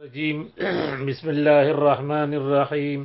الرجيم بسم الله الرحمن الرحيم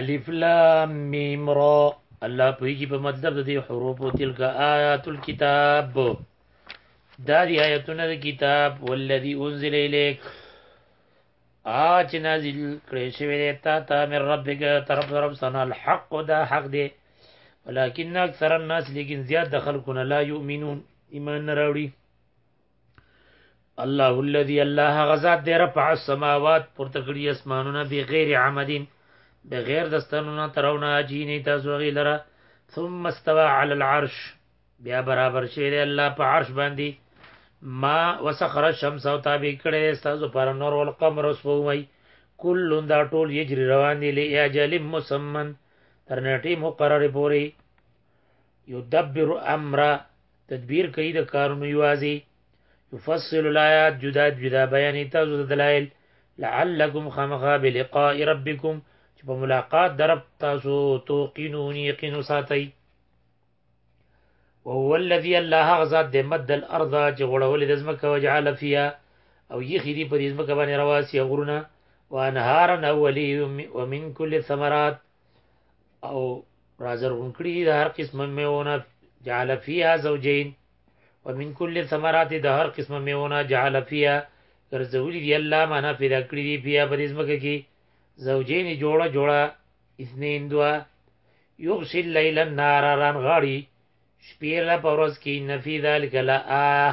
الف لام میم را الله پویږي په مطلب د دې حروف او تلک آیات الكتاب دا دی آیتونه د کتاب والذي انزل الیک آج نازل کړی شوی دی تا ته من ربک طرف رب سنا الحق دا حق دی ولكن اکثر الناس لیکن زیاد د خلکو نه لا یؤمنون ایمان نه راوړي الله الذي الله غزاد دی رفع السماوات پر تکړی اسمانونه بغیر عمدین بغیر دستانونه ترونه اجینه تاسو غیلره ثم استوى على العرش بیا برابر شوی دی الله په عرش باندې ما وسخر الشمس او تابع کړی دی تاسو پر نور او قمر او سپوږمۍ کل دا ټول یجری روان دي لاجل مسمن تر نیټه مقرره پوری یدبر امر تدبیر کوي د کارونو یوازي يفصل الآيات جدا جدا بیان تاسو د دلایل لعلکم خامخا بلقاء ربکم چې په ملاقات درب تاسو توقینون یقین ساتي وهو الذي الله غزاد د مد الارض چې غړول د زمکه وجعل فيها او یخی دی په دې زمکه باندې رواسي غرونه وانهارا اولی ومن كل الثمرات او رازر انکړي د هر قسمه میونه جعل فيها زوجين ومن كل ثمرات د هر قسمه میونه جعل فيها ګرځولي دی الله معنا پیدا کړی دی بیا په دې ځمکه کې زوجین جوړه جوړه اثنين دوا یغشي الليل النار ران غاړي شپې لا پروز کې نفي ذلک لا آه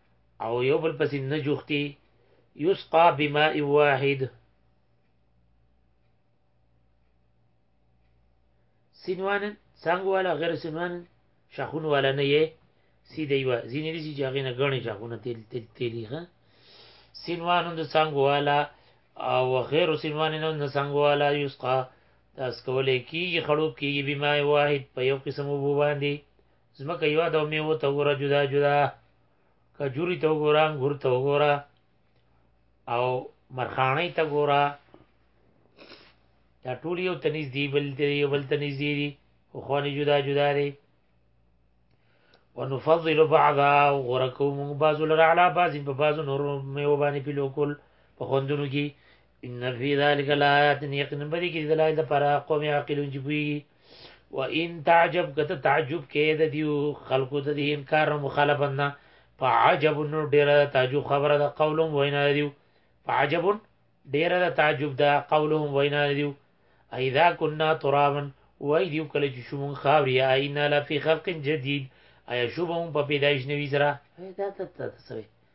او یو بل پسې نه جوختي یسقا بماء واحد سینوان څنګه والا غیر سینوان شاخون والا نه یې سیده یو ځینې دي چې هغه نه غني شاخونه تیل تیل تیلی ښه سینوان د څنګه والا او غیر سینوان نه د څنګه والا یسقا تاسو کولای کیږي خړوب کیږي بماء واحد په یو قسم وبو باندې زمکه یو د میوه ته وګوره جدا جدا کجوري ته وګوره انګور ته وګوره او مرخانه ته وګوره دا ټول یو تنیز دی بل دی یو بل تنیز دی دی او خوانی جدا جدا دی ونفضل بعضا غرکو مون بعضو لرا علا بعضی په بعضو نور میو باندې پیلو کول په خوندونو کې ان فی ذلک الایات یقینا بری کې دلایل لپاره قوم عاقلون چې بوي و ان تعجب کته تعجب کې د دیو خلقو د دې انکار او مخالفت نه فعجب نو ډیر تعجب خبره د قولهم وینا دیو فعجب ډیر د تعجب د قولهم وینا دیو اذا كنا ترابا وای دیو کله چې شوم خاوري اینا لفی خلق جدید ایا شوبم په پیدایش نوی سره دا ته ته سره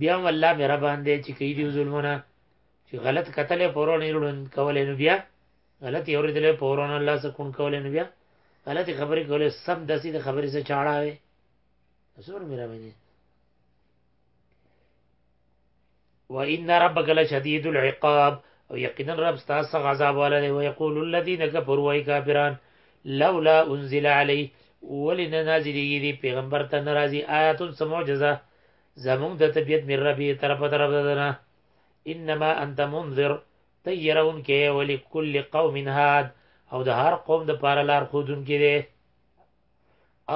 بیا هم الله مې را باندې چې کوي دي ظلمونه چې غلط قتل پرون یړون کولې نو بیا غلط یو ردل پرون الله سره کون کولې نو بیا غلط خبرې کولې سم دسي د خبرې سره چاړه وي زور مې را باندې وان ربک لشدید العقاب او یقینا رب ستاسو غضب والا دی او یقول الذين كفروا وای کافران لولا انزل علی ولنا نازلیږي پیغمبر ته ناراضي آیات سمو جزا زمونږ د طبیعت مې ربي طرف طرف ددنه انما انت منذر تیرون کې ولی کل قوم هاد او د هر قوم د پاره لار خودون کې دی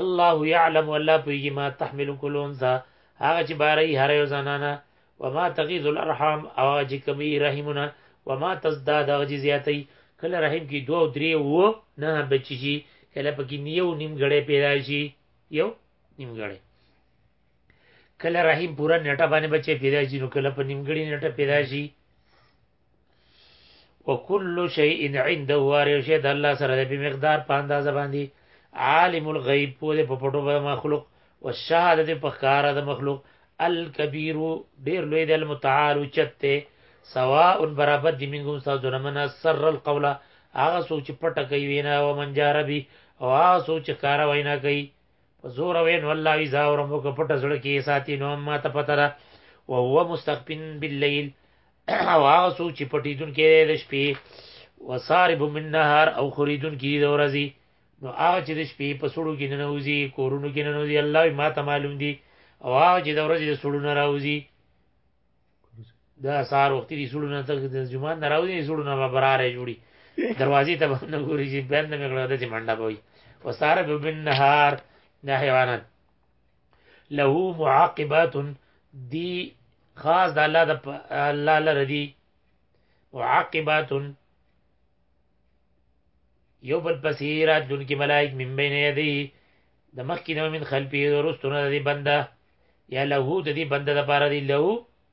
الله يعلم والله پویږي ما تحمل كل انثى هغه چې باري هر یو زنانه وما تغيظ الارحام او هغه چې کمی رحمونه وما تزداد هغه چې زیاتې کله رحم کې دوه درې وو نه بچی شي کله پکې نیو نیم غړې پیدا شي یو نیم غړې کله رحیم پورا نیټه باندې بچي پیدا شي نو کله په نیمګړي نیټه پیدا شي وکل شیء عنده واره شی د الله سره د مقدار په اندازه باندې عالم الغیب په دې په پټو به مخلوق والشهادت په ښکار د مخلوق الکبیر ډیر لوی د المتعال چته سواء برابر دي منګم تاسو نه من سر القول هغه سوچ پټه کوي وینا او منجاربي او هغه سوچ کار وینا کوي په زور وې نو الله ایزا اورم او په پټه زړه کې ساتي نو ما ته پته ده او هو مستخفن باللیل او هغه څوک چې پټیدون کې د شپې وصارب من نهار او خریدون کې د ورځې نو هغه چې د شپې په سړو کې نه نوځي کورونو کې نه نوځي الله ما ته معلوم دي او هغه چې د ورځې د سړو نه راوځي دا سار وخت دي سړونه ته د جمعه نه راوځي سړونه به براره جوړي دروازې ته باندې ګوري چې بند مې کړو د چې منډه کوي وسار به بالنهار نه حیوانات له معاقبات دی خاص د الله د الله لره دی معاقبات یو بل پسیرات دن کی ملائک من بین یدی د مخکې نه من خلفی ورستونه د دې بنده یا له د دې بنده د پاره دی له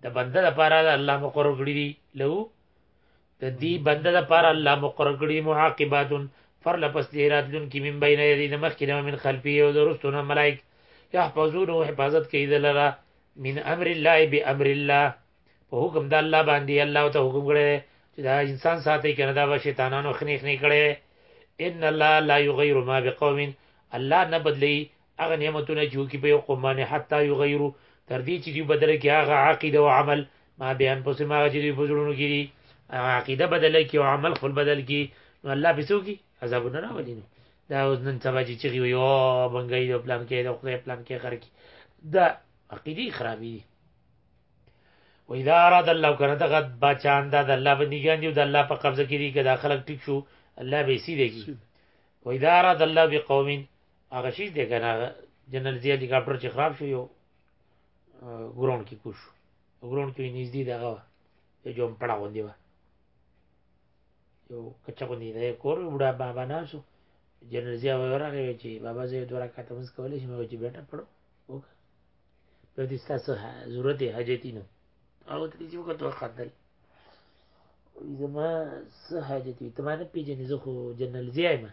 د بنده د پاره د الله مقرر کړی دی له د دې بنده د پاره الله مقرر کړی معاقبات فر لپس دی راتلون کی من بین یدی د مخکې نه من خلفی او ورستونه ملائک یحفظونه حفاظت کوي دلاره من امر الله بامر الله په حکم د الله باندې الله ته حکم کړی چې دا انسان ساتي کنه دا به شیطانانو خنی خنی کړي ان الله لا یغیر ما بقوم الله نه بدلی هغه نعمتونه چې کی په یو قوم باندې حتی یغیرو تر دې چې دی بدل کې هغه عقیده او عمل ما بیان پسې ما چې دی بزرونو کې دي عقیده بدل کې او عمل خپل بدل کې نو الله به سوګي عذاب نه راولي نو دا اوس نن سبا چې چغي وي او بنګي د پلان کې د خدای پلان کې خر کې دا عقیده خرابې دي و اذا اراد الله کنه دغه بچان دا د الله بندګان دي او د الله په قبضه کې دي کدا خلک ټیک شو الله به سي دیږي و اذا اراد الله بقوم هغه شي دی کنه جنرال زی هلیکاپټر چې خراب شو یو ګراوند کې کوش ګراوند کې نږدې دغه یو جوم پړا غوندي و یو کچا غوندي دی کور وډا بابا ناسو جنرال زی ورغه چې بابا زه دوه رکعات مونږ کولای شي مې چې بیٹه پړو وکړه نو دې ستاسو ضرورت یې حاجتي نو هغه ته چې وکړه خندل زما څه حاجت وي ته ما نه پېژنې زه خو جنرال ضیا یم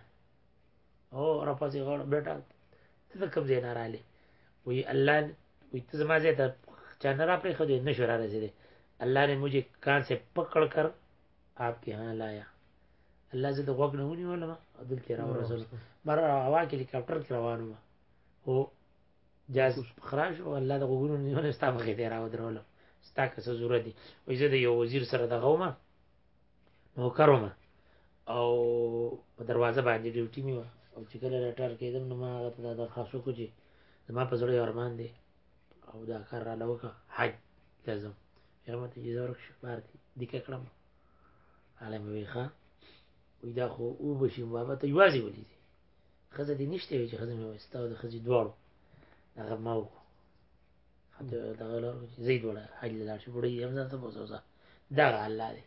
او راپسې غوړ بیټا ته د کوم ځای نه راغلې وایي الله وایي ته زما ځای ته چا نه را پرېښودې نه شو را رسېدې الله نے مجھے کان سے پکړ کر آپ کے یہاں لایا الله زه د غوږ نه ونیولم او دلته راورسولم بر هوا کې هلیکاپټر کې روان وم او جاز خراب شو الله د غوګونو نیول ستا مخې ته راو درولو ستا که څه ضرورت دی وې زه د یو وزیر سره د غوما نو کروم او په دروازه باندې ډیوټي مې او چې کله لټر کېدم نو ما هغه ته د خاصو کو چې زما په زړه ارمان دی او دا کار را لوکه حج لازم یره مته اجازه ورکړه بار دي دکې کړم عالم ویخه وې دا خو او بشي بابا ته یوازې ولې خزه دې نشته وي چې خزه مې وستا او د خزي دواړو هغه ما وکړو حتی دا غلار چې زید وړه حج لاړ شي بډې هم ځان ته بوزوزا دا الله دې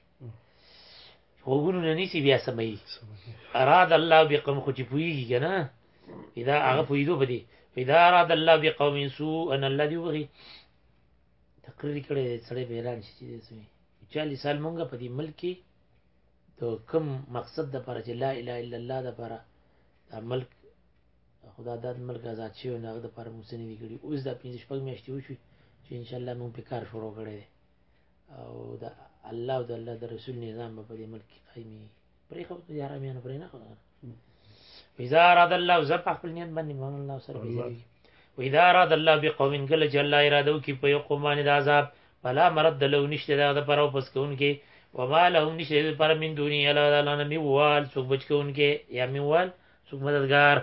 وګونو نه نيسي بیا سمي اراد الله بقوم خو چې پويږي کنه اذا هغه پويدو پدې اذا اراد الله بقوم سوء ان الله دې وغي تقریر کړي سړی به اعلان شي چې 40 سال مونږه په دې ملک کې د کوم مقصد د پر چې لا اله الا الله د پر دا ملک خدا داد ملک آزاد شي او هغه د پر مسنې دي کړي اوس دا پنځه شپږ میاشتې وشوي چې ان شاء الله موږ په کار شروع کړی دی او د الله او د الله د رسول نظام په دې ملک کې قایمي پرې خو یارامیان پرې نه خو اذا اراد الله زر په خپل نیت باندې مان الله سره پیژني و اذا اراد الله بقوم کل جل اراده وکي په یو قوم باندې د عذاب فلا مرد له نشته دا پر او پس کون کې و ما لهم نشته پر من دوني الا الله نبي وال څوک بچ کون کې یا می وال څوک مددگار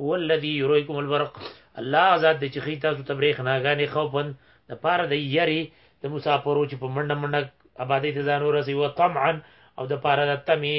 هو الذي يريكم البرق الله ذات د چخي تاسو تبريخ ناګانې خوفن د پاره د یری د مسافرو چې په منډه منډه آبادی ته ځان ورسي و طمعا او د پاره د تمی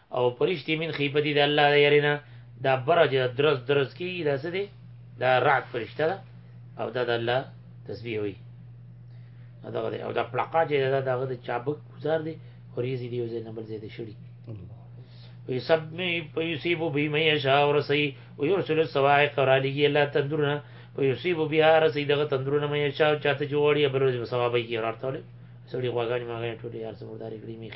او پرشتي من خیبتی د الله د یرینا دا برج درز درز کیږي دا څه دی دا رعد پرشته ده او دا د الله تسبیح وي دا غره او دا پلاکا چې دا دغه د چابک گزار دی خوريزي دی وزې نمبر زیاته شړي وي سب می پيسيبو بي مې شا او رسي او يرسل السوائق اور علي الله تندرنا پيسيبو بها رسي دغه تندرنا مې شا چاته جوړي بل ورځ ثواب یې ورته سړي غواګانی ماګه ټولې یار سمرداري کړی میخ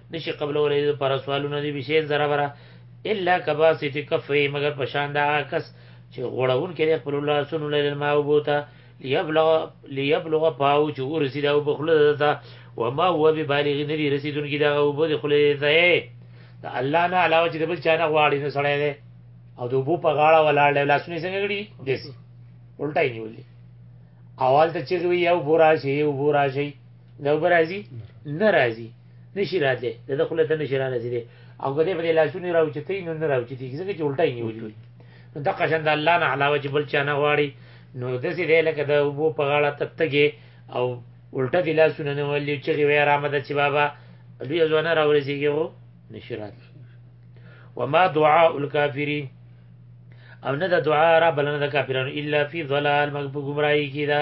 نشي قبلولې د پر سوالونه دي بشین زره برا الا کباسط کفه مگر پشان دا کس چې غړون کې خپل الله سن لیل ما وبوتا ليبلغ ليبلغ پاو چې ورسید او بخله دتا وما هو ببالغ ندي رسیدون کې دا او بده خله ده دا الله نه علاوه چې بل چا نه غواړي نه سړی ده او د بو په غاړه ولاړ دی لاسونه څنګه غړي دسی الټای نیولې اول ته چې وی یو بورا شي یو بورا شي نو برازي ناراضي نشي راتلی د ده خوله ته نشي رارسېدی او که دی په دې لاسونو راوچتوي نو نه راوچتېږي ځکه چې الټه یې نیولي وي نو دغه شان د الله نه علاوه چې بل چا نه غواړي نو داسې دی لکه د اوبو په غاړه ته تږی او الټه دې لاسونه نه ولي چغې وایي رامده چې بابا لوی ځوانه راورسېږي خو نشي راتلی وما دعاء الكافرین او نه د دعا را بلنه د کافرانو الا فی ضلال مګ په گمراهی کې ده